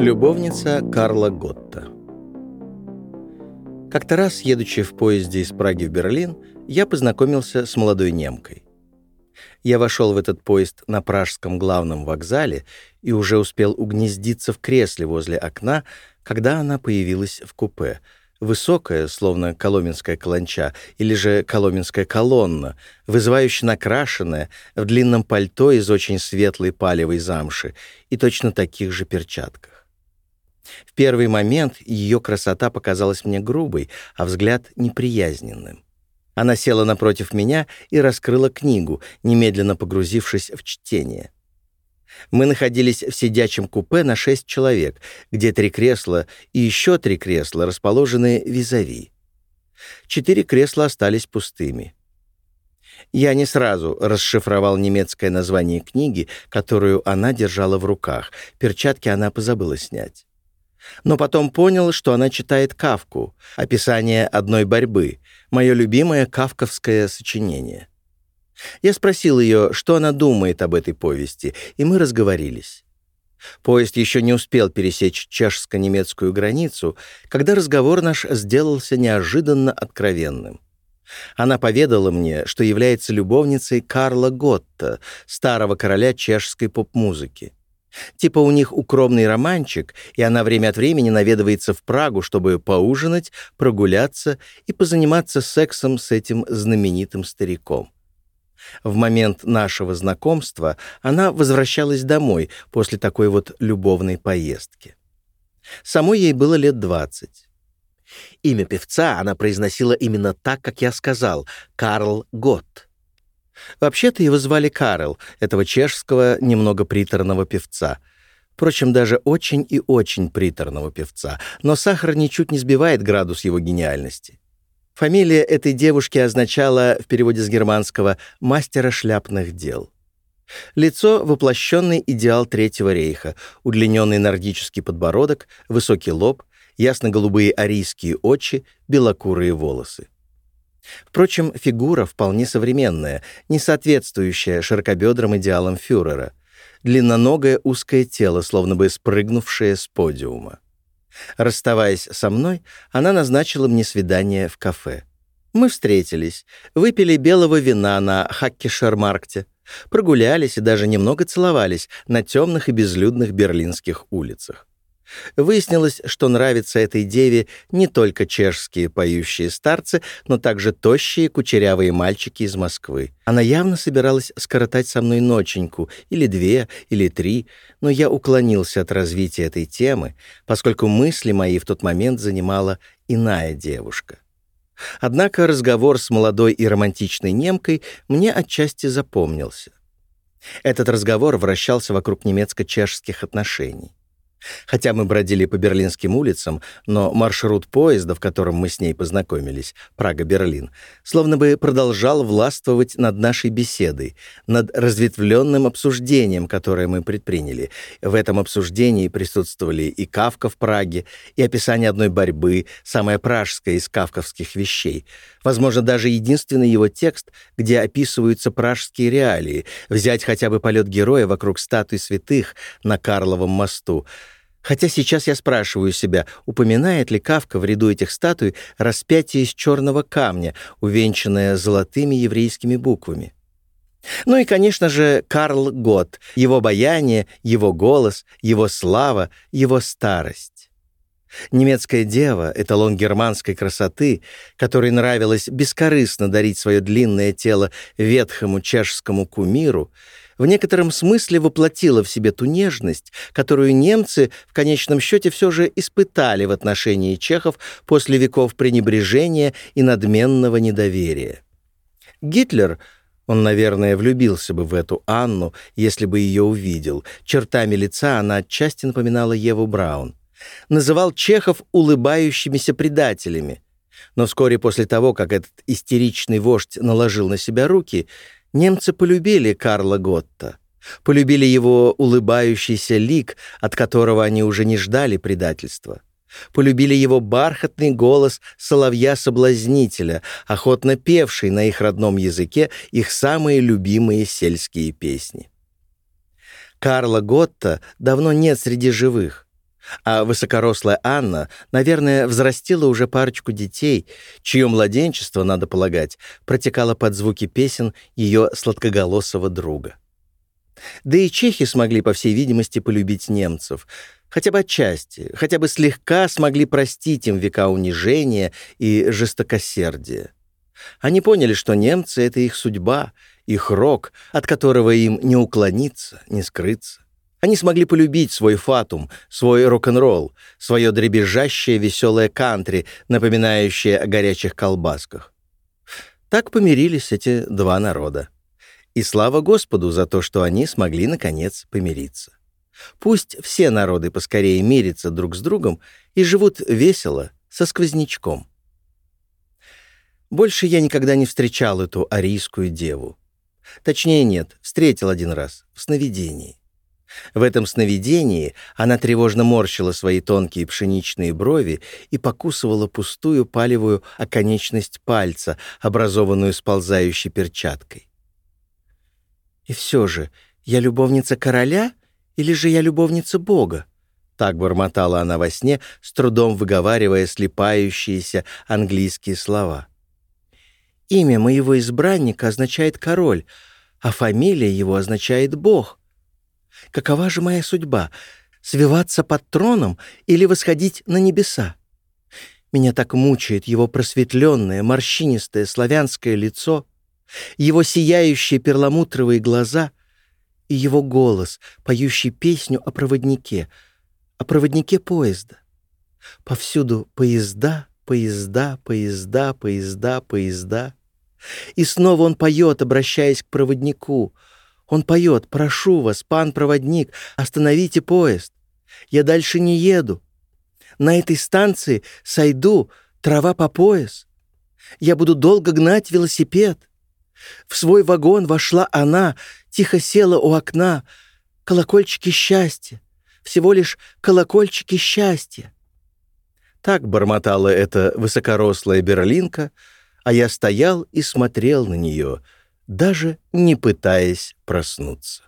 Любовница Карла Готта Как-то раз, едучи в поезде из Праги в Берлин, я познакомился с молодой немкой. Я вошел в этот поезд на пражском главном вокзале и уже успел угнездиться в кресле возле окна, когда она появилась в купе — Высокая, словно коломенская каланча, или же коломенская колонна, вызывающе накрашенная, в длинном пальто из очень светлой палевой замши и точно таких же перчатках. В первый момент ее красота показалась мне грубой, а взгляд — неприязненным. Она села напротив меня и раскрыла книгу, немедленно погрузившись в чтение — мы находились в сидячем купе на шесть человек, где три кресла и еще три кресла расположены визави. Четыре кресла остались пустыми. Я не сразу расшифровал немецкое название книги, которую она держала в руках. Перчатки она позабыла снять. Но потом понял, что она читает Кавку, описание одной борьбы, мое любимое кавковское сочинение. Я спросил ее, что она думает об этой повести, и мы разговорились. Поезд еще не успел пересечь чешско-немецкую границу, когда разговор наш сделался неожиданно откровенным. Она поведала мне, что является любовницей Карла Готта, старого короля чешской поп-музыки. Типа у них укромный романчик, и она время от времени наведывается в Прагу, чтобы поужинать, прогуляться и позаниматься сексом с этим знаменитым стариком. В момент нашего знакомства она возвращалась домой после такой вот любовной поездки. Самой ей было лет двадцать. Имя певца она произносила именно так, как я сказал — Карл Гот. Вообще-то его звали Карл, этого чешского, немного приторного певца. Впрочем, даже очень и очень приторного певца, но сахар ничуть не сбивает градус его гениальности. Фамилия этой девушки означала в переводе с германского «мастера шляпных дел». Лицо — воплощенный идеал Третьего рейха, удлиненный нордический подбородок, высокий лоб, ясно-голубые арийские очи, белокурые волосы. Впрочем, фигура вполне современная, не соответствующая широкобедрым идеалам фюрера. Длинноногое узкое тело, словно бы спрыгнувшее с подиума. Расставаясь со мной, она назначила мне свидание в кафе. Мы встретились, выпили белого вина на Хаккешермаркте, прогулялись и даже немного целовались на темных и безлюдных берлинских улицах. Выяснилось, что нравятся этой деве не только чешские поющие старцы, но также тощие кучерявые мальчики из Москвы. Она явно собиралась скоротать со мной ноченьку, или две, или три, но я уклонился от развития этой темы, поскольку мысли мои в тот момент занимала иная девушка. Однако разговор с молодой и романтичной немкой мне отчасти запомнился. Этот разговор вращался вокруг немецко-чешских отношений. Хотя мы бродили по берлинским улицам, но маршрут поезда, в котором мы с ней познакомились, Прага-Берлин, словно бы продолжал властвовать над нашей беседой, над разветвленным обсуждением, которое мы предприняли. В этом обсуждении присутствовали и Кавка в Праге, и описание одной борьбы, самая пражская из кавковских вещей. Возможно, даже единственный его текст, где описываются пражские реалии, взять хотя бы полет героя вокруг статуи святых на Карловом мосту — Хотя сейчас я спрашиваю себя, упоминает ли Кавка в ряду этих статуй распятие из черного камня, увенчанное золотыми еврейскими буквами. Ну и, конечно же, Карл Гот, его обаяние, его голос, его слава, его старость. Немецкая дева — эталон германской красоты, которой нравилось бескорыстно дарить свое длинное тело ветхому чешскому кумиру, в некотором смысле воплотила в себе ту нежность, которую немцы в конечном счете все же испытали в отношении чехов после веков пренебрежения и надменного недоверия. Гитлер — он, наверное, влюбился бы в эту Анну, если бы ее увидел. Чертами лица она отчасти напоминала Еву Браун. Называл чехов улыбающимися предателями. Но вскоре после того, как этот истеричный вождь наложил на себя руки, Немцы полюбили Карла Готта, полюбили его улыбающийся лик, от которого они уже не ждали предательства. Полюбили его бархатный голос соловья-соблазнителя, охотно певший на их родном языке их самые любимые сельские песни. Карла Готта давно нет среди живых. А высокорослая Анна, наверное, взрастила уже парочку детей, чье младенчество, надо полагать, протекало под звуки песен ее сладкоголосого друга. Да и чехи смогли, по всей видимости, полюбить немцев, хотя бы отчасти, хотя бы слегка смогли простить им века унижения и жестокосердия. Они поняли, что немцы — это их судьба, их рок, от которого им не уклониться, не скрыться. Они смогли полюбить свой фатум, свой рок-н-ролл, свое дребезжащее веселое кантри, напоминающее о горячих колбасках. Так помирились эти два народа. И слава Господу за то, что они смогли, наконец, помириться. Пусть все народы поскорее мирятся друг с другом и живут весело, со сквознячком. Больше я никогда не встречал эту арийскую деву. Точнее, нет, встретил один раз, в сновидении. В этом сновидении она тревожно морщила свои тонкие пшеничные брови и покусывала пустую палевую оконечность пальца, образованную сползающей перчаткой. «И все же, я любовница короля или же я любовница Бога?» Так бормотала она во сне, с трудом выговаривая слепающиеся английские слова. «Имя моего избранника означает «король», а фамилия его означает «бог». Какова же моя судьба? Свиваться под троном или восходить на небеса? Меня так мучает его просветленное, морщинистое славянское лицо, его сияющие перламутровые глаза и его голос, поющий песню о проводнике, о проводнике поезда. Повсюду поезда, поезда, поезда, поезда, поезда. И снова он поет, обращаясь к проводнику — он поет «Прошу вас, пан проводник, остановите поезд. Я дальше не еду. На этой станции сойду, трава по пояс. Я буду долго гнать велосипед». В свой вагон вошла она, тихо села у окна. Колокольчики счастья, всего лишь колокольчики счастья. Так бормотала эта высокорослая берлинка, а я стоял и смотрел на нее — даже не пытаясь проснуться.